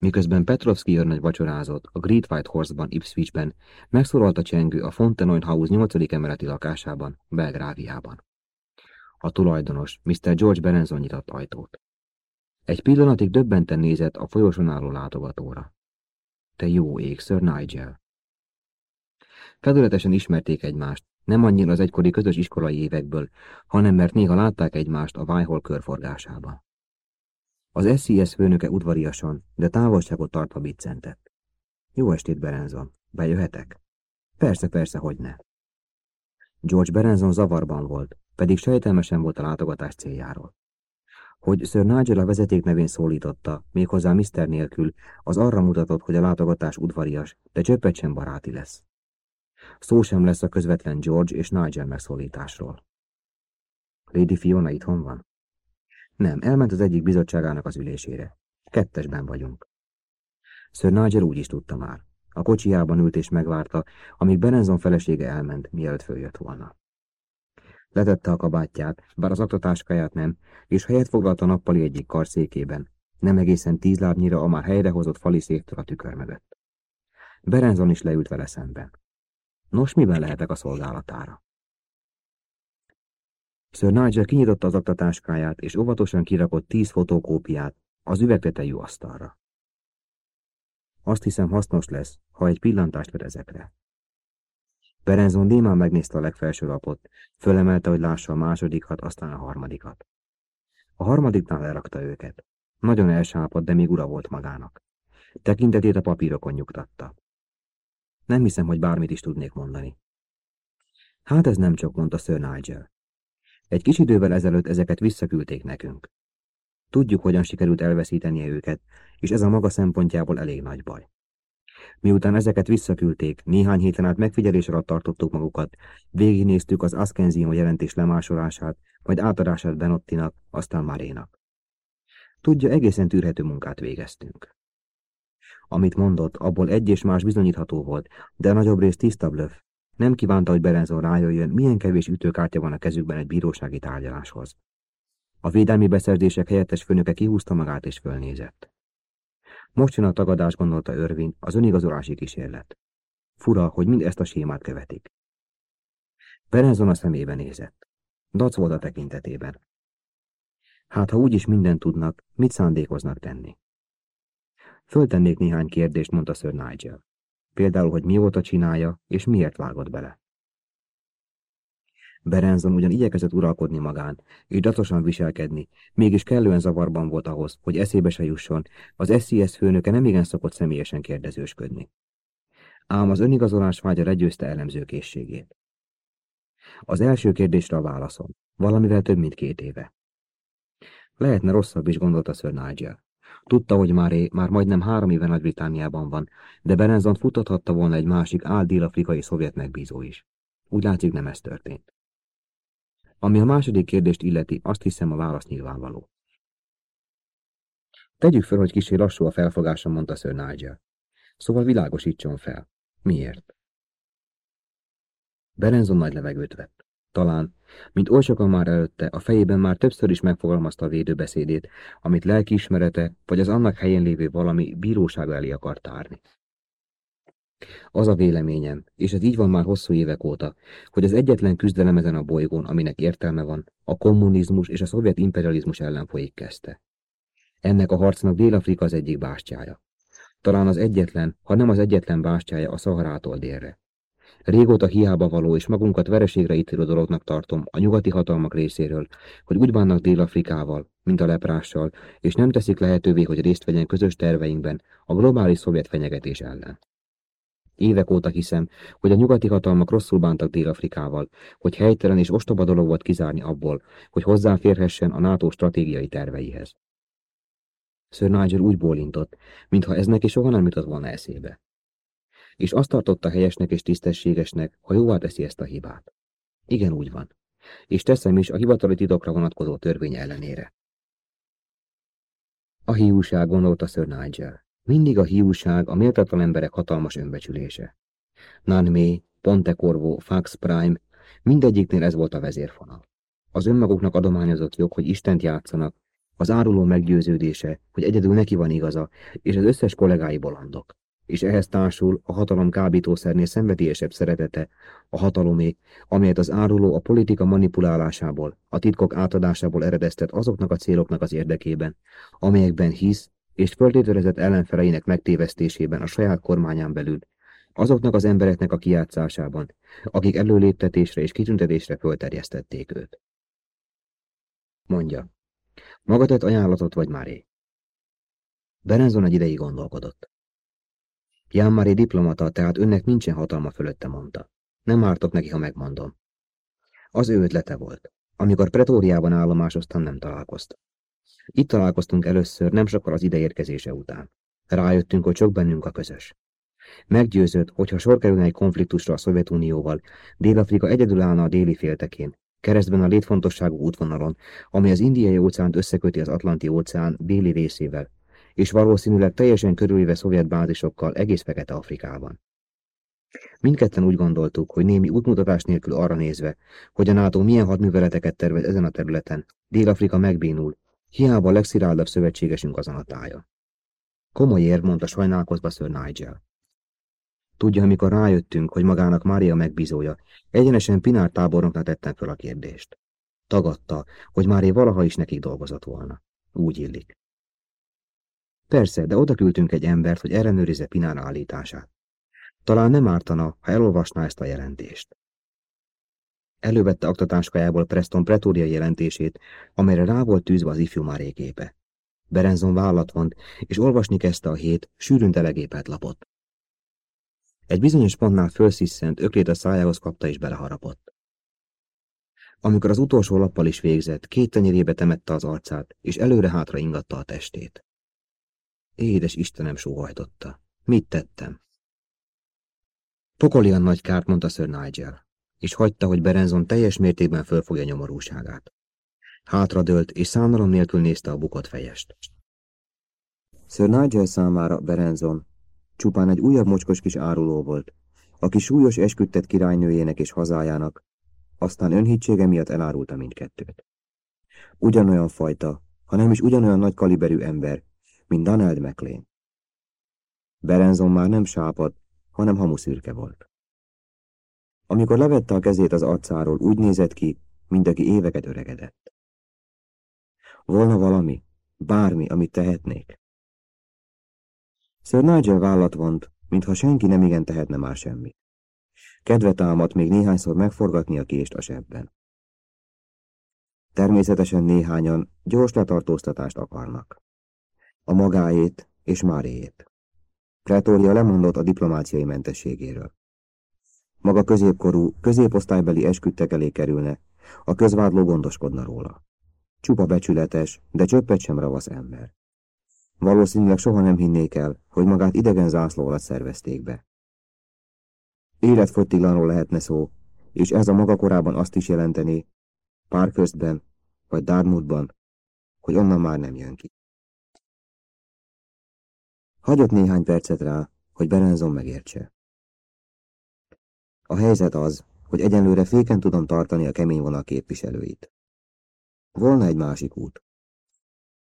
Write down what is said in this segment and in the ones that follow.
Miközben Petrovski őrnagy vacsorázott a Great White Horse-ban Ipswichben, megszólalt a csengő a Fontenoy House 8. emeleti lakásában, Belgráviában. A tulajdonos, Mr. George Berenzon nyitott ajtót. Egy pillanatig döbbenten nézett a folyosón álló látogatóra. Te jó ég, Sir Nigel! Felületesen ismerték egymást, nem annyira az egykori közös iskolai évekből, hanem mert néha látták egymást a Vájhol körforgásában. Az SCS főnöke udvariasan, de távolságot tartva biccentett. Jó estét, Berenzon. Bejöhetek? Persze, persze, hogy ne. George Berenzon zavarban volt, pedig sejtelmesen volt a látogatás céljáról. Hogy Sir Nigel a vezeték nevén szólította, méghozzá Mr. nélkül, az arra mutatott, hogy a látogatás udvarias, de csöppet sem baráti lesz. Szó sem lesz a közvetlen George és Nigel megszólításról. Lady Fiona itthon van? Nem, elment az egyik bizottságának az ülésére. Kettesben vagyunk. Sir Nigel úgy is tudta már. A kocsiában ült és megvárta, amíg Benenzon felesége elment, mielőtt följött volna. Letette a kabátját, bár az aktatáskáját nem, és helyet foglalt a nappali egyik karszékében, nem egészen tíz lábnyira a már helyrehozott fali széktől a tükör mögött. Berenzon is leült vele szemben. Nos, miben lehetek a szolgálatára? Sir Nigel kinyitotta az aktatáskáját, és óvatosan kirakott tíz fotókópiát az üvegtetejű asztalra. Azt hiszem hasznos lesz, ha egy pillantást vet ezekre. Berenzon démán megnézte a legfelső lapot, fölemelte, hogy lássa a másodikat, aztán a harmadikat. A harmadiknál lerakta őket. Nagyon elsápadt, de még ura volt magának. Tekintetét a papírokon nyugtatta. Nem hiszem, hogy bármit is tudnék mondani. Hát ez nem csak, mondta Sir Nigel. Egy kis idővel ezelőtt ezeket visszaküldték nekünk. Tudjuk, hogyan sikerült elveszítenie őket, és ez a maga szempontjából elég nagy baj. Miután ezeket visszaküldték, néhány héten át megfigyelés alatt tartottuk magukat, végignéztük az Askenzium jelentés lemásolását, majd átadását Benottinak, aztán Marénak. Tudja, egészen tűrhető munkát végeztünk. Amit mondott, abból egy és más bizonyítható volt, de a nagyobb rész tiszta blöff. Nem kívánta, hogy Berenzon rájöjjön, milyen kevés ütőkártya van a kezükben egy bírósági tárgyaláshoz. A védelmi beszerzések helyettes főnöke kihúzta magát és fölnézett. Most jön a tagadás, gondolta Örvin, az önigazolási kísérlet. Fura, hogy mind ezt a sémát követik. Berenzon a szemébe nézett. Dac volt a tekintetében. Hát, ha úgyis mindent tudnak, mit szándékoznak tenni? Föltennék néhány kérdést, mondta Sir Nigel. Például, hogy mióta csinálja, és miért vágott bele. Berenzon ugyan igyekezett uralkodni magán, és datosan viselkedni, mégis kellően zavarban volt ahhoz, hogy eszébe se jusson, az SCS főnöke nem igen szokott személyesen kérdezősködni. Ám az önigazolás vágya legyőzte elemzőkészségét. Az első kérdésre a válaszom, valamivel több mint két éve. Lehetne rosszabb is, gondolta Sir Nigel. Tudta, hogy Máré már majdnem három éve Nagy-Britániában van, de Berenzon futathatta volna egy másik áldél-afrikai szovjet megbízó is. Úgy látszik, nem ez történt. Ami a második kérdést illeti, azt hiszem a válasz nyilvánvaló. Tegyük fel, hogy kicsi lassú a felfogásom, mondta Sir Nigel. Szóval világosítson fel. Miért? Berenzon nagy levegőt vett. Talán, mint oly sokan már előtte, a fejében már többször is megfogalmazta a védőbeszédét, amit lelkiismerete, vagy az annak helyén lévő valami bíróság elé akar tárni. Az a véleményem, és ez így van már hosszú évek óta, hogy az egyetlen küzdelem ezen a bolygón, aminek értelme van, a kommunizmus és a szovjet imperializmus ellen folyik kezdte. Ennek a harcnak Dél-Afrika az egyik bástyája. Talán az egyetlen, ha nem az egyetlen bástyája a Szaharától délre. Régóta hiába való és magunkat vereségre ítélő dolognak tartom a nyugati hatalmak részéről, hogy úgy bánnak Dél-Afrikával, mint a leprással, és nem teszik lehetővé, hogy részt vegyen közös terveinkben a globális szovjet fenyegetés ellen. Évek óta hiszem, hogy a nyugati hatalmak rosszul bántak Dél-Afrikával, hogy helytelen és ostoba dolog volt kizárni abból, hogy hozzáférhessen a NATO stratégiai terveihez. Sir Nigel úgy bólintott, mintha ez neki soha nem jutott volna eszébe. És azt tartotta helyesnek és tisztességesnek, ha jóvá teszi ezt a hibát. Igen, úgy van. És teszem is a hivatali titokra vonatkozó törvény ellenére. A hiúság, gondolta Sir Nigel. Mindig a hiúság a méltatlan emberek hatalmas önbecsülése. Nanmé, Pontecorvo, Fax Prime, mindegyiknél ez volt a vezérfonal. Az önmaguknak adományozott jog, hogy Istent játszanak, Az áruló meggyőződése, hogy egyedül neki van igaza, és az összes kollégái bolondok. És ehhez társul a hatalom kábítószernél szenvedélyesebb szeretete, a hatalomé, amelyet az áruló a politika manipulálásából, a titkok átadásából eredeztet azoknak a céloknak az érdekében, amelyekben hisz, és föltételezett ellenfeleinek megtévesztésében a saját kormányán belül, azoknak az embereknek a kijátszásában, akik előléptetésre és kitüntetésre fölterjesztették őt. Mondja, maga tett ajánlatot vagy Máré? Berenzon egy ideig gondolkodott. Ján Máré diplomata, tehát önnek nincsen hatalma fölötte, mondta. Nem ártok neki, ha megmondom. Az ő ötlete volt. Amikor pretóriában állomásoztam, nem találkoztam. Itt találkoztunk először, nem sokkal az ideérkezése után. Rájöttünk, hogy csak bennünk a közös. Meggyőzött, hogy ha sor kerülne egy konfliktusra a Szovjetunióval, Dél-Afrika egyedül állna a déli féltekén, keresztben a létfontosságú útvonalon, ami az indiai óceánt összeköti az Atlanti óceán déli részével, és valószínűleg teljesen körülvéve szovjet bázisokkal egész Fekete Afrikában. Mindketten úgy gondoltuk, hogy némi útmutatás nélkül arra nézve, hogy a NATO milyen hadműveleteket tervez ezen a területen, Dél-Afrika megbénul, hiába a legsziráldabb szövetségesünk azon a tája. Komoly érv, mondta sajnálkozva Sir Nigel. Tudja, amikor rájöttünk, hogy magának Mária megbízója, egyenesen Pinár tábornoknak tettem fel a kérdést. Tagadta, hogy Mária valaha is nekik dolgozott volna. Úgy illik. Persze, de oda küldtünk egy embert, hogy ellenőrizze Pinár állítását. Talán nem ártana, ha elolvasná ezt a jelentést. Elővette aktatáskájából Preston pretóriai jelentését, amelyre rá volt tűzve az ifjú Máré képe. Berenzon vállat vont, és olvasni kezdte a hét, sűrűn telegépelt lapot. Egy bizonyos pontnál fölsziszent, öklét a szájához kapta és beleharapott. Amikor az utolsó lappal is végzett, két tenyerébe temette az arcát, és előre-hátra ingatta a testét. Édes Istenem sóhajtotta. Mit tettem? Pokolian nagy kárt, mondta Sir Nigel, és hagyta, hogy Berenzon teljes mértékben fölfogja nyomorúságát. Hátradőlt, és szánalom nélkül nézte a bukott fejest. Sir Nigel számára Berenzon Csupán egy újabb mocskos kis áruló volt, aki súlyos esküdtet királynőjének és hazájának, aztán önhítsége miatt elárulta mindkettőt. Ugyanolyan fajta, ha nem is ugyanolyan nagy kaliberű ember, mint Donald McLean. Berenzon már nem sápad, hanem hamuszürke volt. Amikor levette a kezét az arcáról, úgy nézett ki, mint aki éveket öregedett. Volna valami, bármi, amit tehetnék. Sir Nigel vállat vont, mintha senki nem igen tehetne már semmit. Kedve támadt még néhányszor megforgatni a kést a sebben. Természetesen néhányan gyors letartóztatást akarnak. A magáét és Máréjét. Pretória lemondott a diplomáciai mentességéről. Maga középkorú, középosztálybeli esküdtek elé kerülne, a közvádló gondoskodna róla. Csupa becsületes, de csöppet sem ravasz ember. Valószínűleg soha nem hinnék el, hogy magát idegen zászló alatt szervezték be. Életfogytiglanról lehetne szó, és ez a maga korában azt is jelenteni, pár közben, vagy Dartmouthban, hogy onnan már nem jön ki. Hagyott néhány percet rá, hogy Berenzon megértse. A helyzet az, hogy egyenlőre féken tudom tartani a kemény vonal képviselőit. Volna egy másik út.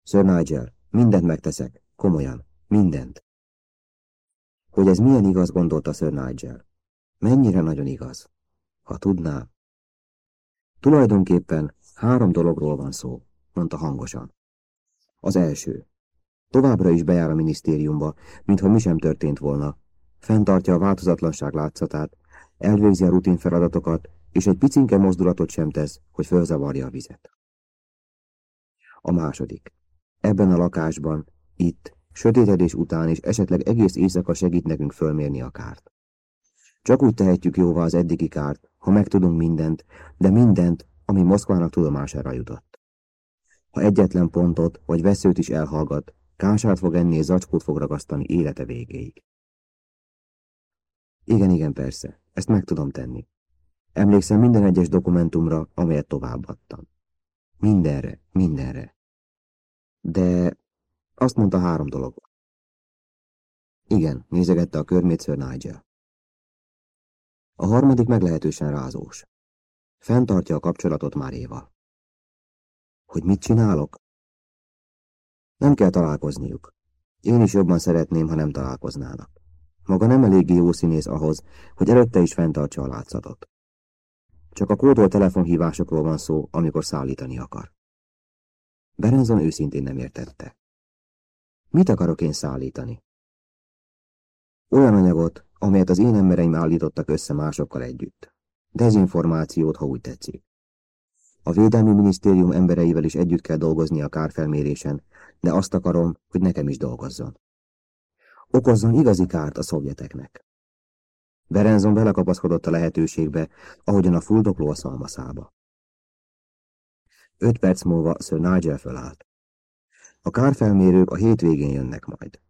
Sir Nigel, Mindent megteszek, komolyan, mindent. Hogy ez milyen igaz, gondolta Sir Nigel. Mennyire nagyon igaz. Ha tudná. Tulajdonképpen három dologról van szó, mondta hangosan. Az első. Továbbra is bejár a minisztériumba, mintha mi sem történt volna. Fentartja a változatlanság látszatát, elvégzi a rutin feladatokat, és egy picinke mozdulatot sem tesz, hogy fölzavarja a vizet. A második. Ebben a lakásban, itt, sötétedés után is esetleg egész éjszaka segít nekünk fölmérni a kárt. Csak úgy tehetjük jóvá az eddigi kárt, ha megtudunk mindent, de mindent, ami Moszkvának tudomására jutott. Ha egyetlen pontot vagy veszőt is elhallgat, kását fog enni és zacskót fog ragasztani élete végéig. Igen, igen, persze, ezt meg tudom tenni. Emlékszem minden egyes dokumentumra, amelyet továbbadtam. Mindenre, mindenre. De azt mondta három dolog. Igen, nézegette a körmét Sir Nigel. A harmadik meglehetősen rázós. Fentartja a kapcsolatot Máréval. Hogy mit csinálok? Nem kell találkozniuk. Én is jobban szeretném, ha nem találkoznának. Maga nem eléggé jó színész ahhoz, hogy előtte is fenntartsa a látszatot. Csak a kódolt telefonhívásokról van szó, amikor szállítani akar. Berenzon őszintén nem értette. Mit akarok én szállítani? Olyan anyagot, amelyet az én embereim állítottak össze másokkal együtt. Dezinformációt, ha úgy tetszik. A Védelmi Minisztérium embereivel is együtt kell dolgozni a kárfelmérésen, de azt akarom, hogy nekem is dolgozzon. Okozzon igazi kárt a szovjeteknek. Berenzon belekapaszkodott a lehetőségbe, ahogyan a fuldokló a szalmaszába. Öt perc múlva Sir Nigel fölállt. A kárfelmérők a hétvégén jönnek majd.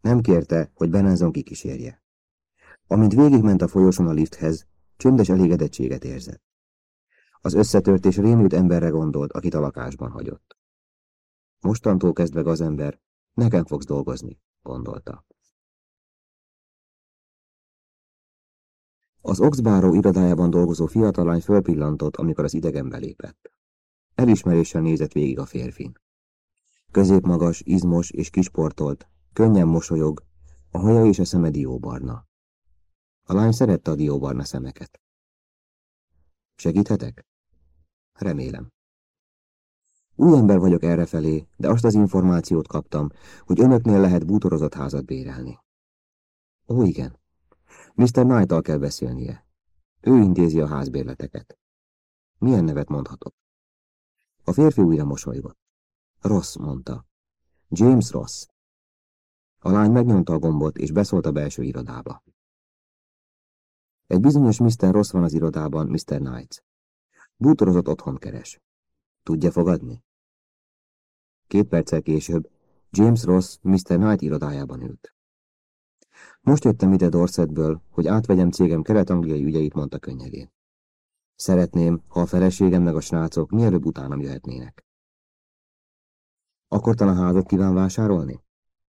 Nem kérte, hogy Berenzon kikísérje. Amint végigment a folyosón a lifthez, csöndes elégedettséget érzett. Az összetört és rémült emberre gondolt, akit a lakásban hagyott. Mostantól kezdve gazember, nekem fogsz dolgozni, gondolta. Az Oxbáró irodájában dolgozó fiatalány fölpillantott, amikor az idegen belépett. Elismeréssel nézett végig a férfin. Középmagas, izmos és kisportolt, könnyen mosolyog, a haja és a szeme dióbarna. A lány szerette a dióbarna szemeket. Segíthetek? Remélem. Új ember vagyok errefelé, de azt az információt kaptam, hogy önöknél lehet bútorozott házat bérelni. Ó, igen. Mr. knight kell beszélnie. Ő intézi a házbérleteket. Milyen nevet mondhatok? A férfi újra mosolygott. Ross, mondta. James Ross. A lány megnyomta a gombot, és beszólt a belső irodába. Egy bizonyos Mr. Ross van az irodában, Mr. Knight. Bútorozott otthon keres. Tudja fogadni? Két perccel később James Ross Mr. Knight irodájában ült. Most jöttem ide Dorsetből, hogy átvegyem cégem kelet-angliai ügyeit, mondta könnyedén. Szeretném, ha a feleségem meg a srácok mielőbb utánam jöhetnének. Akkor talán házat kíván vásárolni?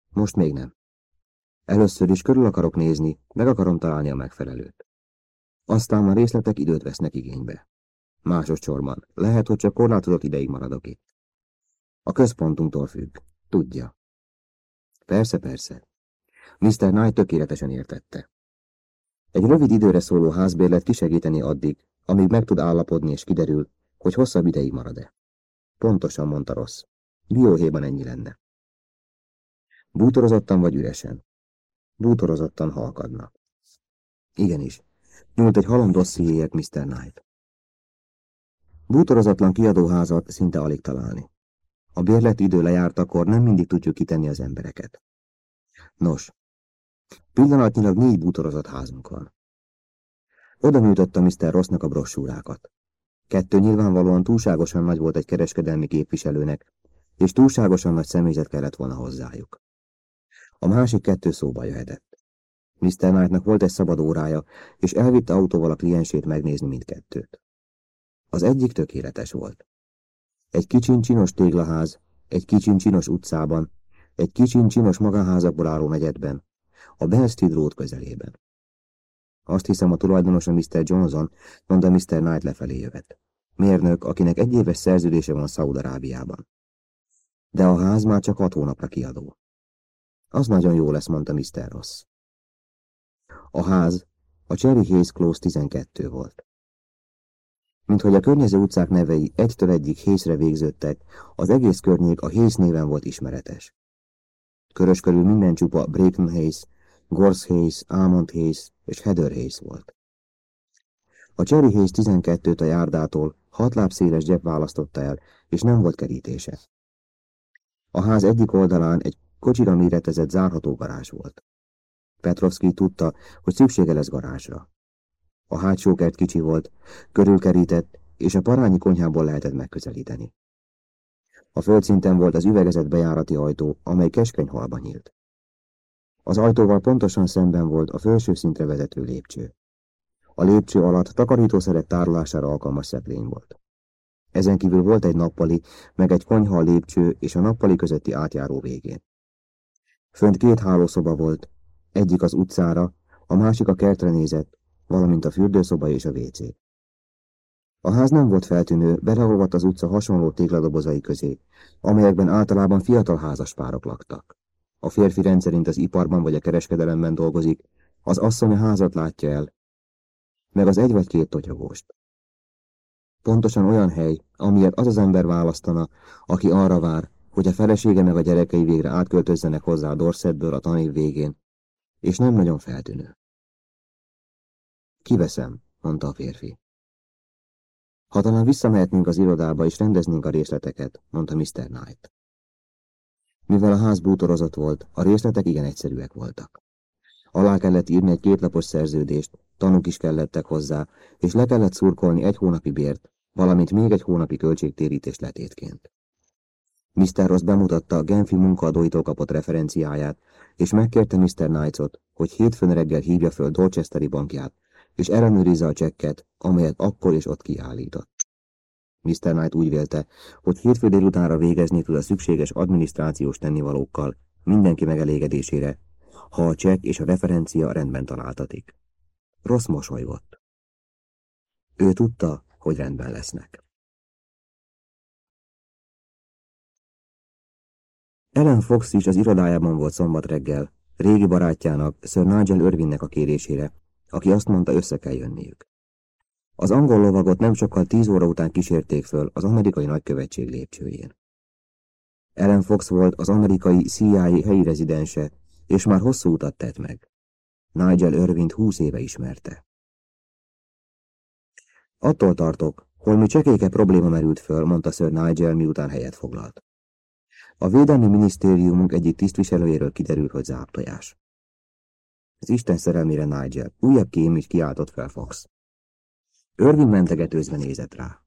Most még nem. Először is körül akarok nézni, meg akarom találni a megfelelőt. Aztán a részletek időt vesznek igénybe. Másodszorban, lehet, hogy csak korlátozott ideig maradok itt. A központunktól függ. Tudja. Persze, persze. Mr. Knight tökéletesen értette. Egy rövid időre szóló házbérlet kisegíteni addig, amíg meg tud állapodni és kiderül, hogy hosszabb ideig marad-e. Pontosan mondta rossz. Dióhéjban ennyi lenne. Bútorozottan vagy üresen? Bútorozottan halkadna. Igenis, nyúlt egy halom dossziéért Mr. Knight. Bútorozatlan kiadóházat szinte alig találni. A bérlet idő lejártakor nem mindig tudjuk kitenni az embereket. Nos, pillanatnyilag négy bútorozott házunk van. Oda nyújtotta Mr. Rossnak a brossúrákat. Kettő nyilvánvalóan túlságosan nagy volt egy kereskedelmi képviselőnek, és túlságosan nagy személyzet kellett volna hozzájuk. A másik kettő szóba jöhetett. Mr. Knightnak volt egy szabad órája, és elvitte autóval a kliensét megnézni mindkettőt. Az egyik tökéletes volt. Egy kicsin csinos téglaház, egy kicsin csinos utcában, egy kicsin csinos magánházakból álló negyedben, a Belstead Road közelében. Azt hiszem a tulajdonosa Mr. Johnson, mondta Mr. Knight lefelé jövet. Mérnök, akinek egy éves szerződése van Szaúd-Arábiában. De a ház már csak hat hónapra kiadó. Az nagyon jó lesz, mondta Mr. Ross. A ház a Cherry Hayes Close 12 volt. Mint hogy a környező utcák nevei egytől egyik Hészre végződtek, az egész környék a Hész néven volt ismeretes. Körös körül minden csupa Brayton Hayes, Gorse Hayes, Almond Hayes és Heather Hayes volt. A Cherry Hayes 12-t a járdától hat láb széles gyep választotta el, és nem volt kerítése. A ház egyik oldalán egy kocsira méretezett zárható garázs volt. Petrovski tudta, hogy szüksége lesz garázsra. A hátsó kert kicsi volt, körülkerített, és a parányi konyhából lehetett megközelíteni. A földszinten volt az üvegezett bejárati ajtó, amely keskeny halba nyílt. Az ajtóval pontosan szemben volt a felső szintre vezető lépcső. A lépcső alatt takarítószerek tárolására alkalmas szekrény volt. Ezen kívül volt egy nappali, meg egy konyha a lépcső és a nappali közötti átjáró végén. Fönt két hálószoba volt, egyik az utcára, a másik a kertre nézett, valamint a fürdőszoba és a WC. A ház nem volt feltűnő, beleolvadt az utca hasonló tégladobozai közé, amelyekben általában fiatal házaspárok laktak. A férfi rendszerint az iparban vagy a kereskedelemben dolgozik, az asszony a házat látja el, meg az egy vagy két totyogóst. Pontosan olyan hely, amilyet az az ember választana, aki arra vár, hogy a felesége meg a gyerekei végre átköltözzenek hozzá a Dorsetből a tanév végén, és nem nagyon feltűnő. Kiveszem, mondta a férfi. Ha talán visszamehetnénk az irodába és rendeznénk a részleteket, mondta Mr. Knight. Mivel a ház bútorozott volt, a részletek igen egyszerűek voltak. Alá kellett írni egy kétlapos szerződést, tanúk is kellettek hozzá, és le kellett szurkolni egy hónapi bért, valamint még egy hónapi költségtérítés letétként. Mr. Ross bemutatta a Genfi munkaadóitól kapott referenciáját, és megkérte Mr. Knightot, hogy hétfőn reggel hívja föl Dorchesteri bankját, és ellenőrizze a csekket, amelyet akkor és ott kiállított. Mr. Knight úgy vélte, hogy hétfő délutánra végezni tud a szükséges adminisztrációs tennivalókkal, mindenki megelégedésére, ha a csekk és a referencia rendben találtatik. Rossz mosolygott. Ő tudta, hogy rendben lesznek. Ellen Fox is az irodájában volt szombat reggel, régi barátjának, Sir Nigel Irvinnek a kérésére, aki azt mondta, össze kell jönniük. Az angol lovagot nem sokkal tíz óra után kísérték föl az amerikai nagykövetség lépcsőjén. Ellen Fox volt az amerikai CIA helyi rezidense, és már hosszú utat tett meg. Nigel Irvint húsz éve ismerte. Attól tartok, holmi csekéke probléma merült föl, mondta Sir Nigel, miután helyet foglalt. A Védelmi Minisztériumunk egyik tisztviselőjéről kiderült, hogy záptojás. Az Isten szerelmére Nigel, újabb kém is kiáltott fel Fox. Irving mentegetőzve nézett rá.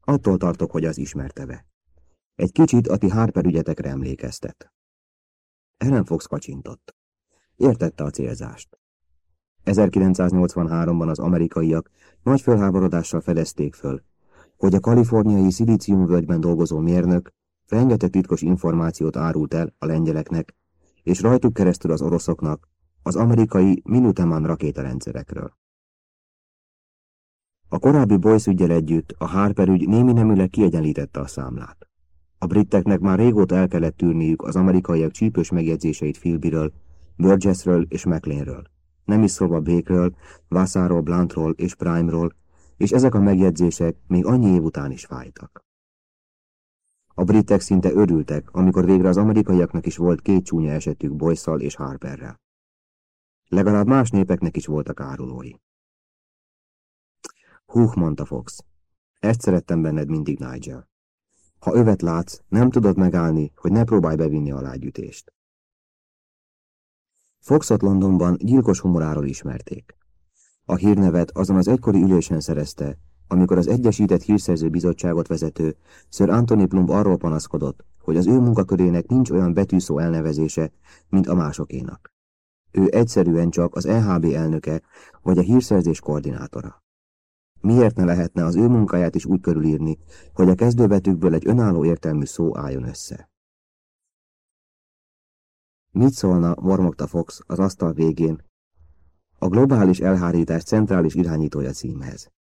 Attól tartok, hogy az ismerte be. Egy kicsit a ti Harper ügyetekre emlékeztet. Ellen Fox kacsintott. Értette a célzást. 1983-ban az amerikaiak nagy felháborodással fedezték föl, hogy a kaliforniai szilíciumvölgyben dolgozó mérnök rengeteg titkos információt árult el a lengyeleknek, és rajtuk keresztül az oroszoknak az amerikai Minuteman rakétarendszerekről. A korábbi Boyce ügyel együtt a Harper ügy némi neműleg kiegyenlítette a számlát. A briteknek már régóta el kellett tűrniük az amerikaiak csípős megjegyzéseit Philbyről, Burgessről és McLeanről. Nem is szólva Békről, Vassáról, Bluntról és Primeról, és ezek a megjegyzések még annyi év után is fájtak. A britek szinte örültek, amikor végre az amerikaiaknak is volt két csúnya esetük boyce és Harperrel. Legalább más népeknek is voltak árulói. Húh, mondta Fox. Ezt szerettem benned mindig, Nigel. Ha övet látsz, nem tudod megállni, hogy ne próbálj bevinni a lágyütést. Foxot Londonban gyilkos humoráról ismerték. A hírnevet azon az egykori ülésen szerezte, amikor az Egyesített Hírszerző Bizottságot vezető Sir Anthony Plumb arról panaszkodott, hogy az ő munkakörének nincs olyan betűszó elnevezése, mint a másokénak. Ő egyszerűen csak az EHB elnöke, vagy a hírszerzés koordinátora. Miért ne lehetne az ő munkáját is úgy körülírni, hogy a kezdőbetűkből egy önálló értelmű szó álljon össze? Mit szólna, mormogta Fox az asztal végén, a globális elhárítás centrális irányítója címhez.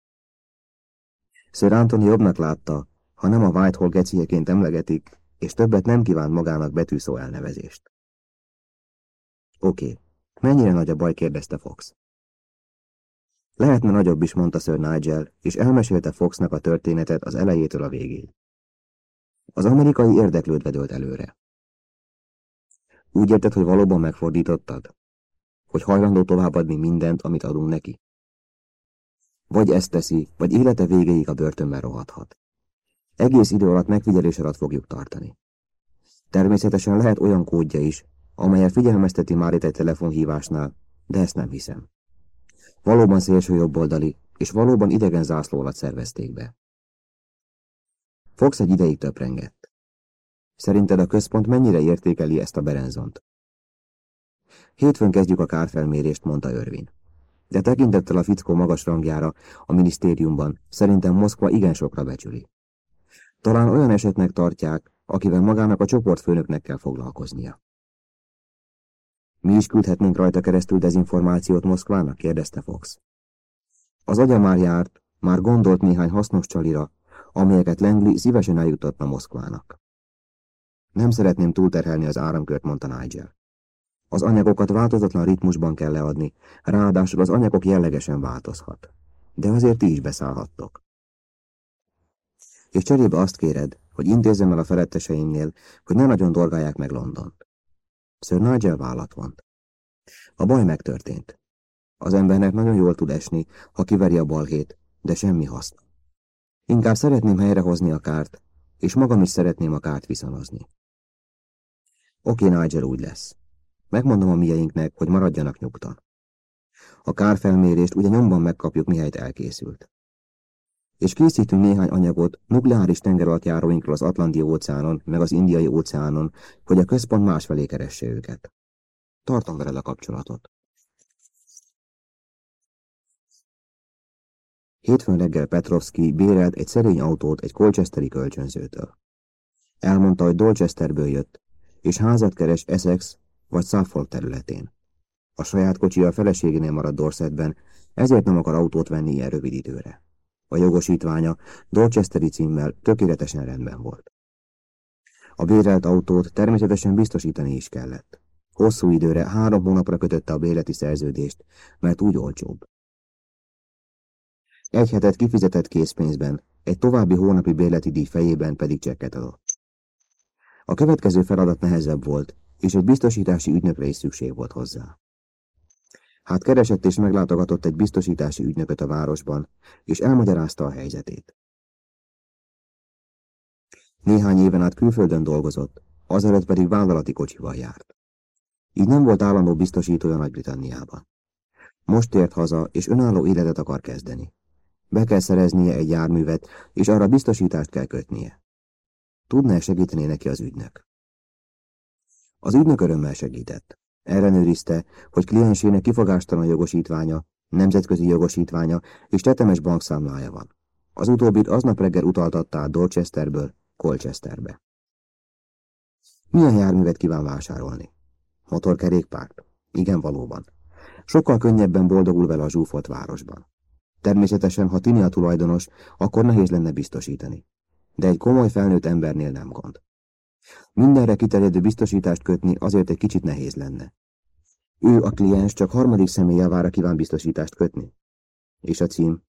Sir Anthony jobbnak látta, ha nem a Whitehall gecieként emlegetik, és többet nem kíván magának betűszó elnevezést. Oké, okay. Mennyire nagy a baj, kérdezte Fox. Lehetne nagyobb is, mondta Sir Nigel, és elmesélte Foxnak a történetet az elejétől a végéig. Az amerikai érdeklődve dőlt előre. Úgy érted, hogy valóban megfordítottad? Hogy hajlandó továbbadni mindent, amit adunk neki? Vagy ezt teszi, vagy élete végéig a börtönben rohadhat. Egész idő alatt megfigyelés alatt fogjuk tartani. Természetesen lehet olyan kódja is, amelyel figyelmezteti már itt egy telefonhívásnál, de ezt nem hiszem. Valóban szélső jobboldali, és valóban idegen zászló alatt szervezték be. Fox egy ideig töprengett. Szerinted a központ mennyire értékeli ezt a Berenzont? Hétfőn kezdjük a kárfelmérést, mondta Örvin. De tekintettel a fickó magas rangjára a minisztériumban, szerintem Moszkva igen sokra becsüli. Talán olyan esetnek tartják, akivel magának a csoportfőnöknek kell foglalkoznia. Mi is küldhetnénk rajta keresztül dezinformációt Moszkvának? kérdezte Fox. Az agya már járt, Már gondolt néhány hasznos csalira, amelyeket Langley szívesen eljutatna Moszkvának. Nem szeretném túlterhelni az áramkört, mondta Nigel. Az anyagokat változatlan ritmusban kell leadni, ráadásul az anyagok jellegesen változhat. De azért ti is beszállhattok. És cserébe azt kéred, hogy intézzem el a feletteseimnél, hogy ne nagyon dolgálják meg Londont. Sir Nigel vállat vont. A baj megtörtént. Az embernek nagyon jól tud esni, ha kiveri a balhét, de semmi haszna. Inkább szeretném helyrehozni a kárt, és magam is szeretném a kárt viszonozni. Oké, Nigel úgy lesz. Megmondom a mieinknek, hogy maradjanak nyugtan. A kárfelmérést ugye nyomban megkapjuk, mihelyt elkészült. És készítünk néhány anyagot nukleáris tengeralattjáróinkról az Atlanti óceánon, meg az Indiai óceánon, hogy a központ másfelé keresse őket. Tartom veled a kapcsolatot. Hétfőn reggel Petrovski bérelt egy szerény autót egy Colchesteri kölcsönzőtől. Elmondta, hogy Dolchesterből jött, és házat keres Essex vagy Suffolk területén. A saját kocsi a feleségénél maradt Dorsetben, ezért nem akar autót venni ilyen rövid időre. A jogosítványa Dorchesteri címmel tökéletesen rendben volt. A bérelt autót természetesen biztosítani is kellett. Hosszú időre, három hónapra kötötte a bérleti szerződést, mert úgy olcsóbb. Egy hetet kifizetett készpénzben, egy további hónapi bérleti díj fejében pedig csekket adott. A következő feladat nehezebb volt, és egy biztosítási ügynökre is szükség volt hozzá. Hát keresett és meglátogatott egy biztosítási ügynököt a városban, és elmagyarázta a helyzetét. Néhány éven át külföldön dolgozott, azelőtt pedig vállalati kocsival járt. Így nem volt állandó biztosítója Nagy-Britanniában. Most tért haza, és önálló életet akar kezdeni. Be kell szereznie egy járművet, és arra biztosítást kell kötnie. Tudná -e segíteni neki az ügynök? Az ügynök örömmel segített. Ellenőrizte, hogy kliensének kifogástalan jogosítványa, nemzetközi jogosítványa és tetemes bankszámlája van. Az utóbbit aznap reggel utaltatta át Dorchesterből Colchesterbe. Milyen járművet kíván vásárolni? Motorkerékpárt? Igen, valóban. Sokkal könnyebben boldogul vele a zsúfolt városban. Természetesen, ha Tini a tulajdonos, akkor nehéz lenne biztosítani. De egy komoly felnőtt embernél nem gond. Mindenre kiterjedő biztosítást kötni azért egy kicsit nehéz lenne. Ő a kliens csak harmadik személy javára kíván biztosítást kötni. És a cím?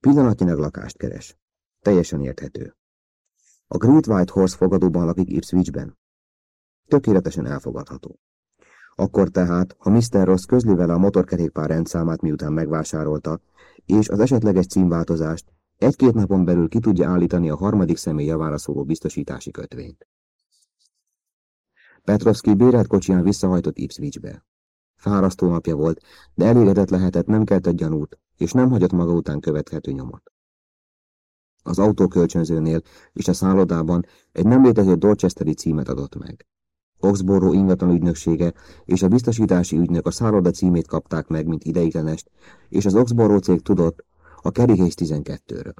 Pillanatnyilag lakást keres. Teljesen érthető. A Great White Horse fogadóban lakik Ipswichben. Tökéletesen elfogadható. Akkor tehát, ha Mr. Ross közli vele a motorkerékpár rendszámát miután megvásárolta, és az esetleges címváltozást, egy-két napon belül ki tudja állítani a harmadik személy javára szóló biztosítási kötvényt. Petrovski bérelt kocsiján visszahajtott Ipswichbe. Fárasztó napja volt, de elégedett lehetett, nem keltett gyanút, és nem hagyott maga után követhető nyomot. Az autókölcsönzőnél és a szállodában egy nem létező Dorchesteri címet adott meg. Oxborough ingatlan ügynöksége és a biztosítási ügynök a szálloda címét kapták meg, mint ideiglenest, és az Oxborough cég tudott a Kerry Hayes 12-ről.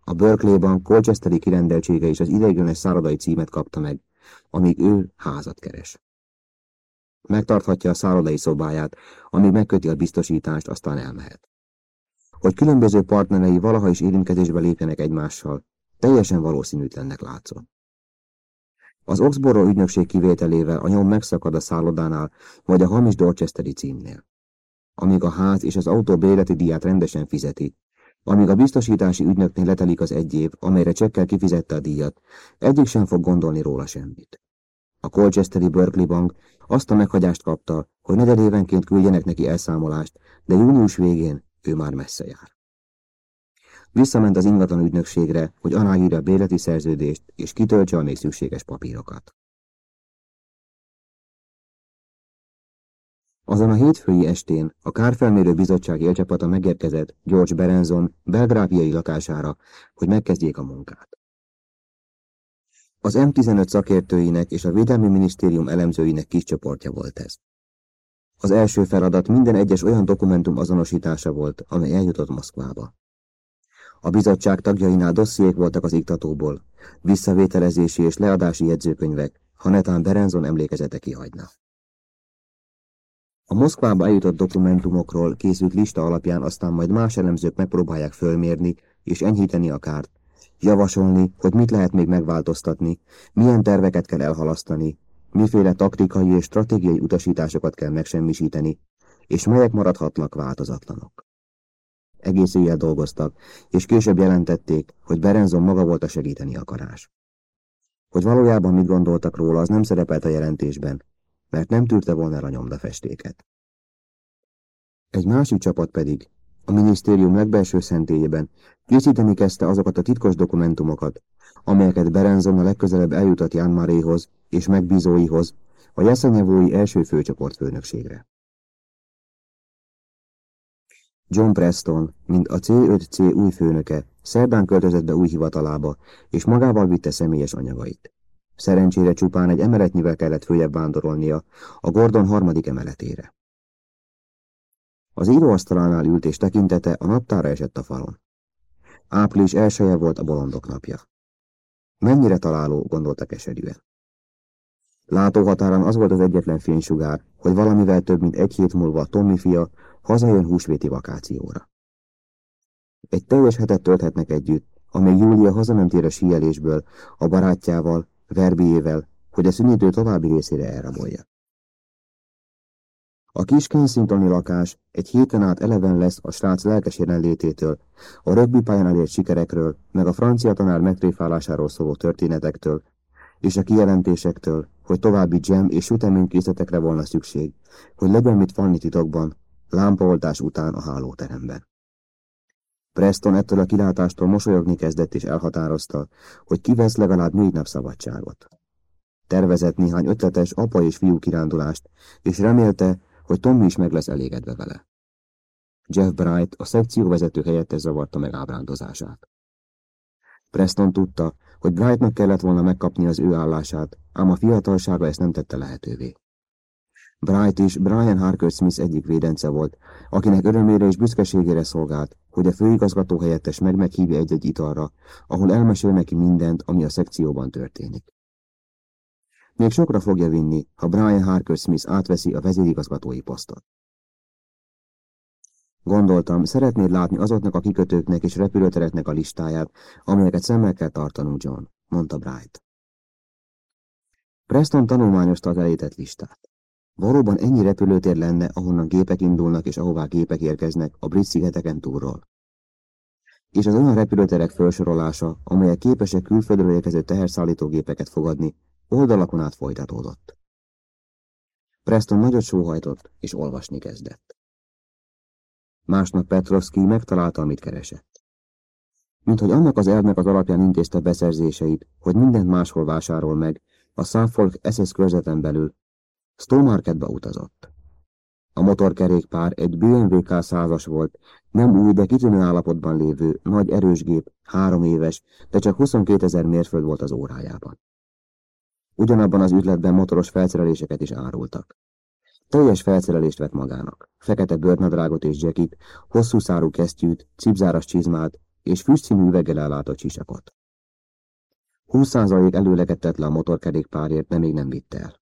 A Berkeley-ban Colchesteri kirendeltsége és az ideiglenes szállodai címet kapta meg, amíg ő házat keres. Megtarthatja a szállodai szobáját, amíg megköti a biztosítást, aztán elmehet. Hogy különböző partnerei valaha is érintkezésbe lépjenek egymással, teljesen valószínűtlennek látszott. Az Oxborough ügynökség kivételével a nyom megszakad a szállodánál, vagy a hamis Dorchesteri címnél. Amíg a ház és az autó béleti díját rendesen fizeti, amíg a biztosítási ügynöknél letelik az egy év, amelyre csekkel kifizette a díjat, egyik sem fog gondolni róla semmit. A Colchesteri Berkeley Bank azt a meghagyást kapta, hogy negyedévenként küldjenek neki elszámolást, de június végén ő már messze jár. Visszament az ingatlan ügynökségre, hogy aláírja a béleti szerződést és kitöltse a még szükséges papírokat. Azon a hétfői estén a Kárfelmérő Bizottság élcsapata megérkezett George Berenzon belgráfiai lakására, hogy megkezdjék a munkát. Az M15 szakértőinek és a Védelmi Minisztérium elemzőinek kis csoportja volt ez. Az első feladat minden egyes olyan dokumentum azonosítása volt, amely eljutott Moszkvába. A bizottság tagjainál dossziék voltak az iktatóból, visszavételezési és leadási jegyzőkönyvek, ha netán Berenzon emlékezete kihagyna. A Moszkvába eljutott dokumentumokról készült lista alapján aztán majd más elemzők megpróbálják fölmérni és enyhíteni a kárt, javasolni, hogy mit lehet még megváltoztatni, milyen terveket kell elhalasztani, miféle taktikai és stratégiai utasításokat kell megsemmisíteni, és melyek maradhatnak változatlanok. Egész éjjel dolgoztak, és később jelentették, hogy Berenzon maga volt a segíteni akarás. Hogy valójában mit gondoltak róla, az nem szerepelt a jelentésben, mert nem tűrte volna el a nyomdafestéket. Egy másik csapat pedig, a minisztérium legbelső szentélyében készíteni kezdte azokat a titkos dokumentumokat, amelyeket Berenzon a legközelebb eljutott Jan Maréhoz és megbízóihoz, a Jeszenyevói első főcsoport főnökségre. John Preston, mint a C5C új főnöke, szerdán költözött be új hivatalába, és magával vitte személyes anyagait. Szerencsére csupán egy emeletnyivel kellett följebb vándorolnia, a Gordon harmadik emeletére. Az íróasztalánál ült és tekintete a naptára esett a falon. Április elsője volt a bolondok napja. Mennyire találó, gondolta keserűen. Látóhatáron az volt az egyetlen fénysugár, hogy valamivel több mint egy hét múlva Tommy fia hazajön húsvéti vakációra. Egy teljes hetet tölthetnek együtt, amely Júlia haza nem tér a síelésből, a barátjával, Verbiével, hogy a szünidő további részére elrabolja. A kis Kensingtoni lakás egy héten át eleven lesz a srác lelkes jelenlététől, a rögbi pályán elért sikerekről, meg a francia tanár megtréfálásáról szóló történetektől, és a kijelentésektől, hogy további gem és süteménykészletekre volna szükség, hogy legyen mit falni titokban, lámpaoltás után a hálóteremben. Preston ettől a kilátástól mosolyogni kezdett és elhatározta, hogy kivesz legalább négy nap szabadságot. Tervezett néhány ötletes apa és fiú kirándulást, és remélte, hogy Tommy is meg lesz elégedve vele. Jeff Bright a szekcióvezető helyettes zavarta meg ábrándozását. Preston tudta, hogy Brightnak kellett volna megkapni az ő állását, ám a fiatalsága ezt nem tette lehetővé. Bright is Brian Harker Smith egyik védence volt, akinek örömére és büszkeségére szolgált, hogy a főigazgató helyettes meg meghívja egy-egy italra, ahol elmesél neki mindent, ami a szekcióban történik. Még sokra fogja vinni, ha Brian Harker Smith átveszi a vezérigazgatói posztot. Gondoltam, szeretnéd látni azoknak a kikötőknek és repülőtereknek a listáját, amelyeket szemmel kell tartanunk, John, mondta Bright. Preston tanulmányozta az elített listát. Valóban ennyi repülőtér lenne, ahonnan gépek indulnak és ahová gépek érkeznek a brit szigeteken túlról. És az olyan repülőterek felsorolása, amelyek képesek külföldről érkező teherszállító gépeket fogadni, oldalakon át folytatódott. Preston nagyot sóhajtott, és olvasni kezdett. Másnap Petrovski megtalálta, amit keresett. Mint hogy annak az elvnek az alapján intézte beszerzéseit, hogy mindent máshol vásárol meg, a Suffolk SS körzeten belül Stowmarketbe utazott. A motorkerékpár egy BMW K százas volt, nem új, de kitűnő állapotban lévő, nagy erős gép, három éves, de csak 22 ezer mérföld volt az órájában. Ugyanabban az üzletben motoros felszereléseket is árultak. Teljes felszerelést vett magának. Fekete bőrnadrágot és jackit, hosszú szárú kesztyűt, cipzáras csizmát és füstszínű üveggel ellátott sisakot. 20% előleget tett le a motorkerékpárért, de még nem vitte el.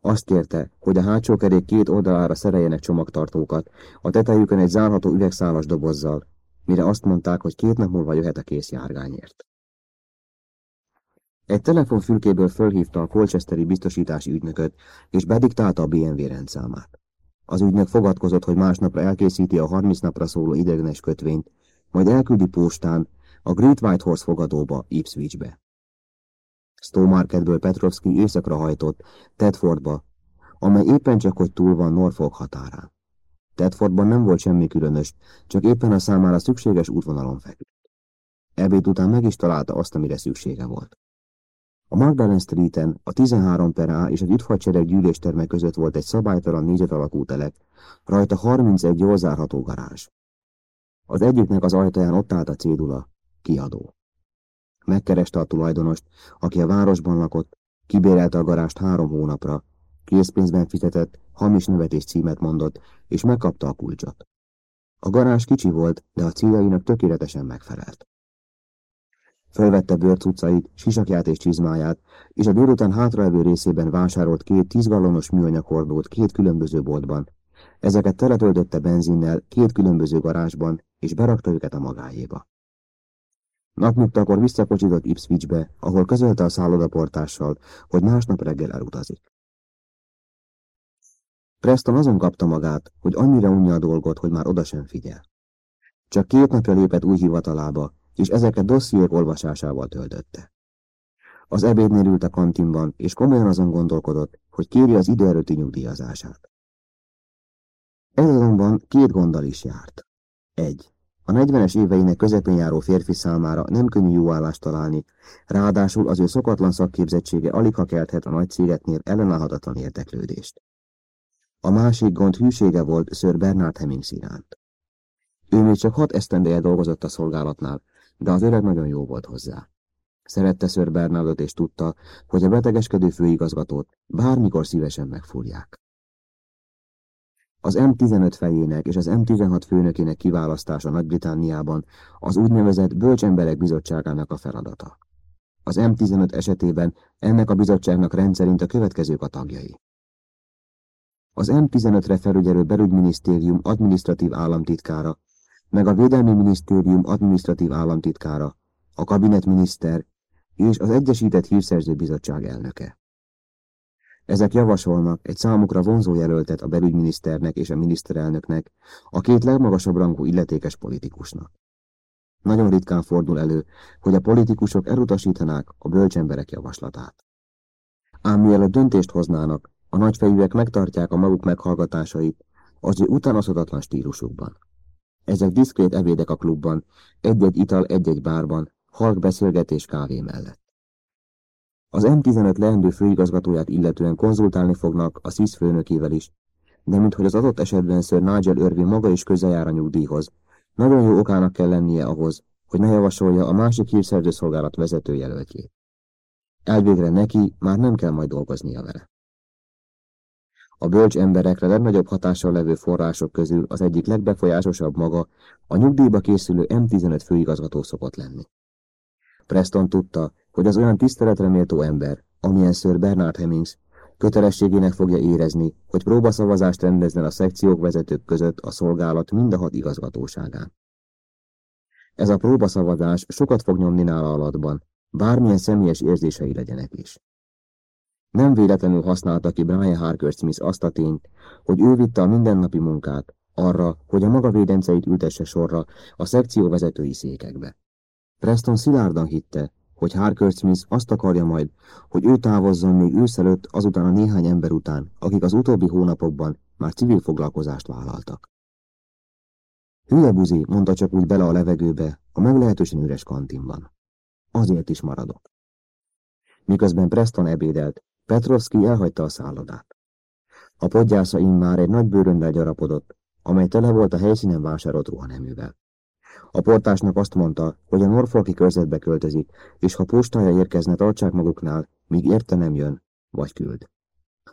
Azt kérte, hogy a hátsó kerék két oldalára szereljenek csomagtartókat, a tetejükön egy zárható üvegszálas dobozzal, mire azt mondták, hogy két nap múlva jöhet a kész járgányért. Egy telefonfülkéből fölhívta a Colchesteri biztosítási ügynököt, és bediktálta a BMW rendszámát. Az ügynök fogadkozott, hogy másnapra elkészíti a 30 napra szóló ideglenes kötvényt, majd elküldi postán a Great White Horse fogadóba, Ipswichbe. Stowmarketből Petrovski éjszakra hajtott, Tedfordba, amely éppen csak hogy túl van Norfolk határán. Tedfordban nem volt semmi különös, csak éppen a számára szükséges útvonalon feküdt. Ebéd után meg is találta azt, amire szüksége volt. A Magdalen Street-en, a 13 per A és az üdvhadsereg gyűlésterme között volt egy szabálytalan négyet alakú telek, rajta 31 jól zárható garázs. Az egyiknek az ajtaján ott állt a cédula, kiadó. Megkereste a tulajdonost, aki a városban lakott, kibérelte a garást három hónapra, készpénzben fizetett, hamis nevet és címet mondott, és megkapta a kulcsot. A garázs kicsi volt, de a céljainak tökéletesen megfelelt. Felvette bőrcuccait, sisakját és csizmáját, és a délután hátraevő részében vásárolt két tízgallonos műanyaghordót két különböző boltban. Ezeket teletöltötte benzinnel két különböző garázsban, és berakta őket a magáéba. Napnyugtakor visszakocsidott Ipswichbe, ahol közölte a szállodaportással, hogy másnap reggel elutazik. Preston azon kapta magát, hogy annyira unja a dolgot, hogy már oda sem figyel. Csak két napja lépett új hivatalába, és ezeket dossziék olvasásával töltötte. Az ebédnél ült a kantinban, és komolyan azon gondolkodott, hogy kéri az időerőti nyugdíjazását. Ez azonban két gonddal is járt. Egy. A 40-es éveinek közepén járó férfi számára nem könnyű jó állást találni, ráadásul az ő szokatlan szakképzettsége alig ha kelthet a nagy cégeknél ellenállhatatlan érdeklődést. A másik gond hűsége volt Sir Bernard Hemmings iránt. Ő még csak hat esztendeje dolgozott a szolgálatnál, de az öreg nagyon jó volt hozzá. Szerette Sir Bernardot és tudta, hogy a betegeskedő főigazgatót bármikor szívesen megfúrják. Az M15 fejének és az M16 főnökének kiválasztása Nagy-Britániában az úgynevezett Bölcsemberek Bizottságának a feladata. Az M15 esetében ennek a bizottságnak rendszerint a következők a tagjai. Az M15-re felügyelő belügyminisztérium adminisztratív államtitkára, meg a Védelmi Minisztérium adminisztratív államtitkára, a kabinetminiszter és az Egyesített Hírszerző Bizottság elnöke. Ezek javasolnak egy számukra vonzó jelöltet a belügyminiszternek és a miniszterelnöknek, a két legmagasabb rangú illetékes politikusnak. Nagyon ritkán fordul elő, hogy a politikusok elutasítanák a bölcsemberek javaslatát. Ám mielőtt döntést hoznának, a nagyfejűek megtartják a maguk meghallgatásait az ő utánozhatatlan stílusukban. Ezek diszkrét ebédek a klubban, egy-egy ital egy-egy bárban, halk beszélgetés kávé mellett. Az M15 leendő főigazgatóját illetően konzultálni fognak a SZISZ főnökével is, de minthogy az adott esetben Sir Nigel Irving maga is közel a nyugdíjhoz, nagyon jó okának kell lennie ahhoz, hogy ne javasolja a másik hírszerzőszolgálat vezetőjelöltjét. Elvégre neki már nem kell majd dolgoznia vele. A bölcs emberekre legnagyobb hatással levő források közül az egyik legbefolyásosabb maga a nyugdíjba készülő M15 főigazgató szokott lenni. Preston tudta, hogy az olyan tiszteletre méltó ember, amilyen Sir Bernard Hemmings, kötelességének fogja érezni, hogy próbaszavazást rendezzen a szekciók vezetők között a szolgálat mind a hat igazgatóságán. Ez a próbaszavazás sokat fog nyomni nála alatban, bármilyen személyes érzései legyenek is. Nem véletlenül használta ki Brian Harker Smith azt a tényt, hogy ő vitte a mindennapi munkát arra, hogy a maga védenceit ültesse sorra a szekció vezetői székekbe. Preston szilárdan hitte, hogy Harker Smith azt akarja majd, hogy ő távozzon még őszelőtt azután a néhány ember után, akik az utóbbi hónapokban már civil foglalkozást vállaltak. Hülye buzi, mondta csak úgy bele a levegőbe, a meglehetősen üres kantinban. Azért is maradok. Miközben Preston ebédelt, Petrovski elhagyta a szállodát. A podgyásza immár egy nagy bőröndel gyarapodott, amely tele volt a helyszínen vásárolt ruhaneművel. A portásnak azt mondta, hogy a Norfolki körzetbe költözik, és ha postája érkezne, tartsák maguknál, míg érte nem jön, vagy küld.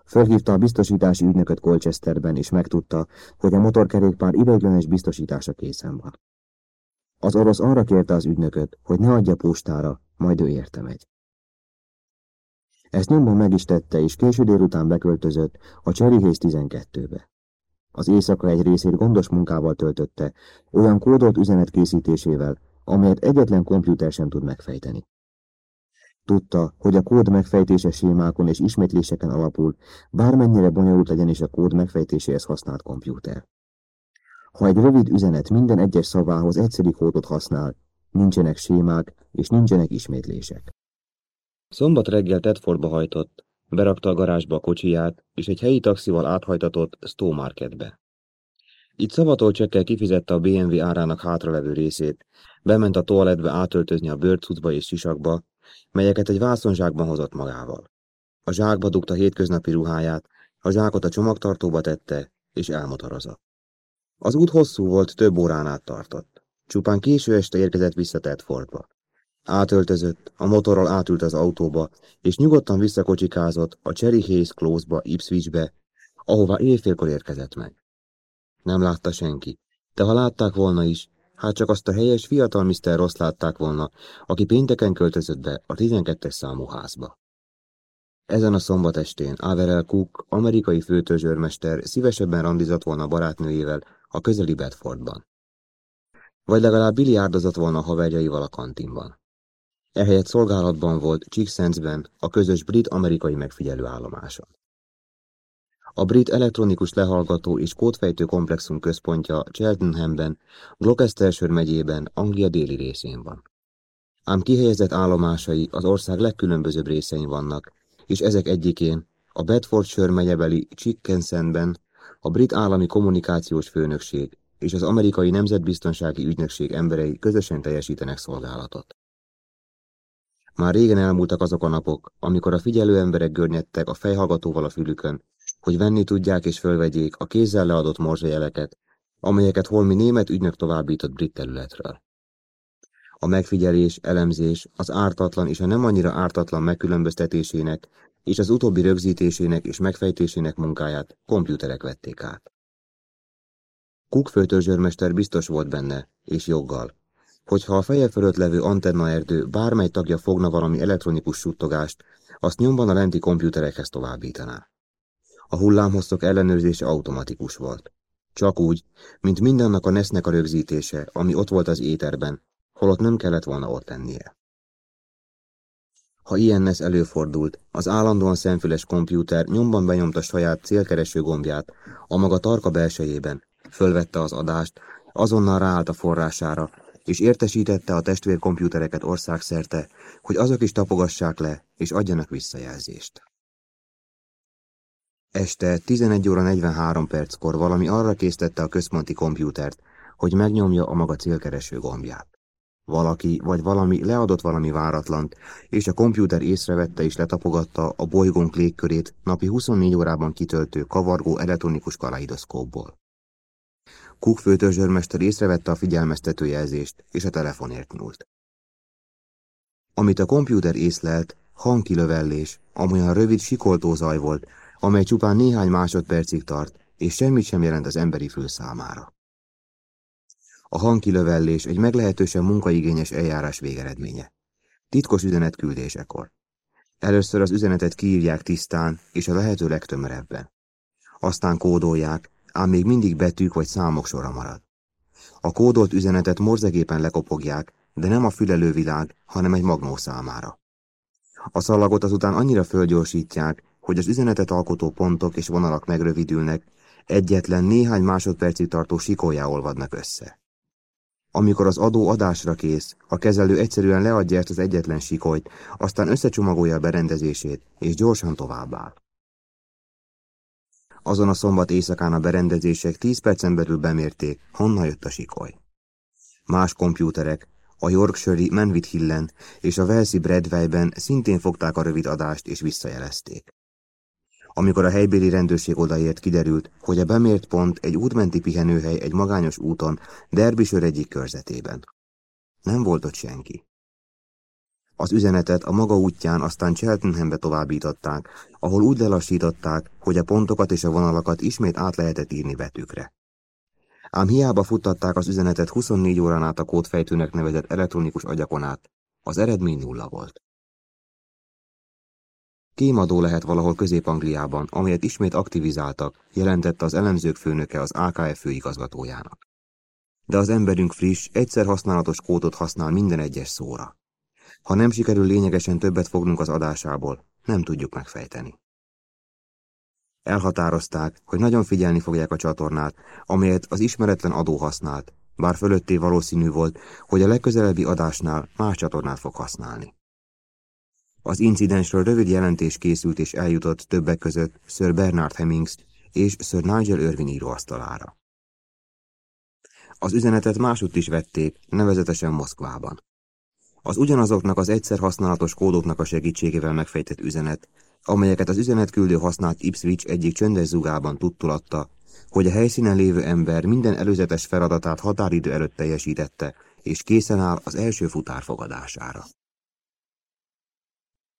Fölhívta a biztosítási ügynököt Colchesterben, és megtudta, hogy a motorkerékpár ideiglenes biztosítása készen van. Az orosz arra kérte az ügynököt, hogy ne adja postára, majd ő érte megy. Ezt nyomban meg is tette, és késő délután beköltözött a Cherryhays 12-be. Az éjszaka egy részét gondos munkával töltötte, olyan kódolt üzenet készítésével, amelyet egyetlen kompjúter sem tud megfejteni. Tudta, hogy a kód megfejtése sémákon és ismétléseken alapul, bármennyire bonyolult legyen is a kód megfejtéséhez használt kompjúter. Ha egy rövid üzenet minden egyes szavához egyszerű kódot használ, nincsenek sémák és nincsenek ismétlések. Szombat reggel Tedfordba hajtott, berakta a garázsba a kocsiját, és egy helyi taxival áthajtatott Stowe Marketbe. Itt szavatól csekkel kifizette a BMW árának hátralevő részét, bement a toaletbe átöltözni a bőrcucba és sisakba, melyeket egy vászonzsákban hozott magával. A zsákba dugta hétköznapi ruháját, a zsákot a csomagtartóba tette, és elmotorozott. Az út hosszú volt, több órán át tartott. Csupán késő este érkezett vissza Tedfordba. Átöltözött, a motorral átült az autóba, és nyugodtan visszakocsikázott a Cherry Hayes Close-ba, Ipswichbe, ahová éjfélkor érkezett meg. Nem látta senki, de ha látták volna is, Hát csak azt a helyes fiatal Mr. Ross látták volna, aki pénteken költözött be a 12-es számú házba. Ezen a szombat estén Averell Cook, amerikai főtörzsőrmester szívesebben randizott volna barátnőjével a közeli Bedfordban. Vagy legalább biliárdozott volna haverjaival a kantinban. Ehelyett szolgálatban volt Chicksensben a közös brit-amerikai megfigyelő állomáson. A brit elektronikus lehallgató és kódfejtő komplexum központja Cheltenhamben, Gloucestershire megyében, Anglia déli részén van. Ám kihelyezett állomásai az ország legkülönbözőbb részein vannak, és ezek egyikén, a Bedfordshire megyebeli Chickensenben a brit állami kommunikációs főnökség és az amerikai nemzetbiztonsági ügynökség emberei közösen teljesítenek szolgálatot. Már régen elmúltak azok a napok, amikor a figyelő emberek görnyedtek a fejhallgatóval a fülükön, hogy venni tudják és fölvegyék a kézzel leadott morzsajeleket, amelyeket holmi német ügynök továbbított brit területről. A megfigyelés, elemzés, az ártatlan és a nem annyira ártatlan megkülönböztetésének és az utóbbi rögzítésének és megfejtésének munkáját kompjúterek vették át. Cook főtörzsörmester biztos volt benne, és joggal, hogyha a feje fölött levő antennaerdő bármely tagja fogna valami elektronikus suttogást, azt nyomban a lenti kompjúterekhez továbbítaná. A hullámhosszok ellenőrzése automatikus volt. Csak úgy, mint mindennek a nesznek a rögzítése, ami ott volt az éterben, holott nem kellett volna ott lennie. Ha ilyen nesz előfordult, az állandóan szemfüles kompjúter nyomban benyomta saját célkereső gombját a maga tarka belsejében, fölvette az adást, azonnal ráállt a forrására, és értesítette a testvérkompjútereket országszerte, hogy azok is tapogassák le, és adjanak visszajelzést. Este 11 óra 43 perckor valami arra késztette a központi kompjútert, hogy megnyomja a maga célkereső gombját. Valaki vagy valami leadott valami váratlant, és a kompjúter észrevette és letapogatta a bolygónk légkörét napi 24 órában kitöltő kavargó elektronikus kaleidoszkópból. Cook főtörzsörmester észrevette a figyelmeztető jelzést, és a telefonért nyúlt. Amit a kompjúter észlelt, hangkilövellés, amolyan rövid sikoltó zaj volt, amely csupán néhány másodpercig tart, és semmit sem jelent az emberi fül számára. A hangkilövellés egy meglehetősen munkaigényes eljárás végeredménye. Titkos üzenet küldésekor. Először az üzenetet kiírják tisztán és a lehető legtömörebben. Aztán kódolják, ám még mindig betűk vagy számok sora marad. A kódolt üzenetet morzegépen lekopogják, de nem a fülelővilág, hanem egy magnó számára. A szalagot azután annyira fölgyorsítják, hogy az üzenetet alkotó pontok és vonalak megrövidülnek, egyetlen néhány másodpercig tartó sikoljá olvadnak össze. Amikor az adó adásra kész, a kezelő egyszerűen leadja ezt az egyetlen sikolyt, aztán összecsomagolja a berendezését, és gyorsan továbbáll. Azon a szombat éjszakán a berendezések tíz percen belül bemérték, honnan jött a sikoly. Más kompjúterek, a Yorkshire-i Manvit Hillen és a Walesi Bradway-ben szintén fogták a rövid adást és visszajelezték. Amikor a helybéli rendőrség odaért, kiderült, hogy a bemért pont egy útmenti pihenőhely egy magányos úton, Derbyshire egyik körzetében. Nem volt ott senki. Az üzenetet a maga útján aztán Cheltenhambe továbbították, ahol úgy lelassították, hogy a pontokat és a vonalakat ismét át lehetett írni betűkre. Ám hiába futtatták az üzenetet 24 órán át a kódfejtőnek nevezett elektronikus agyakon át, az eredmény nulla volt. Kémadó lehet valahol Közép-Angliában, amelyet ismét aktivizáltak, jelentette az elemzők főnöke az AKF főigazgatójának. De az emberünk friss, egyszer használatos kódot használ minden egyes szóra. Ha nem sikerül lényegesen többet fognunk az adásából, nem tudjuk megfejteni. Elhatározták, hogy nagyon figyelni fogják a csatornát, amelyet az ismeretlen adó használt, bár fölötté valószínű volt, hogy a legközelebbi adásnál más csatornát fog használni. Az incidensről rövid jelentés készült és eljutott többek között Sir Bernard Hemmings és Sir Nigel Irvin íróasztalára. Az üzenetet másutt is vették, nevezetesen Moszkvában. Az ugyanazoknak az egyszer használatos kódoknak a segítségével megfejtett üzenet, amelyeket az üzenetküldő használt Ipswich egyik csöndes zugában tudtulatta, hogy a helyszínen lévő ember minden előzetes feladatát határidő előtt teljesítette, és készen áll az első futár fogadására.